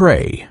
tray.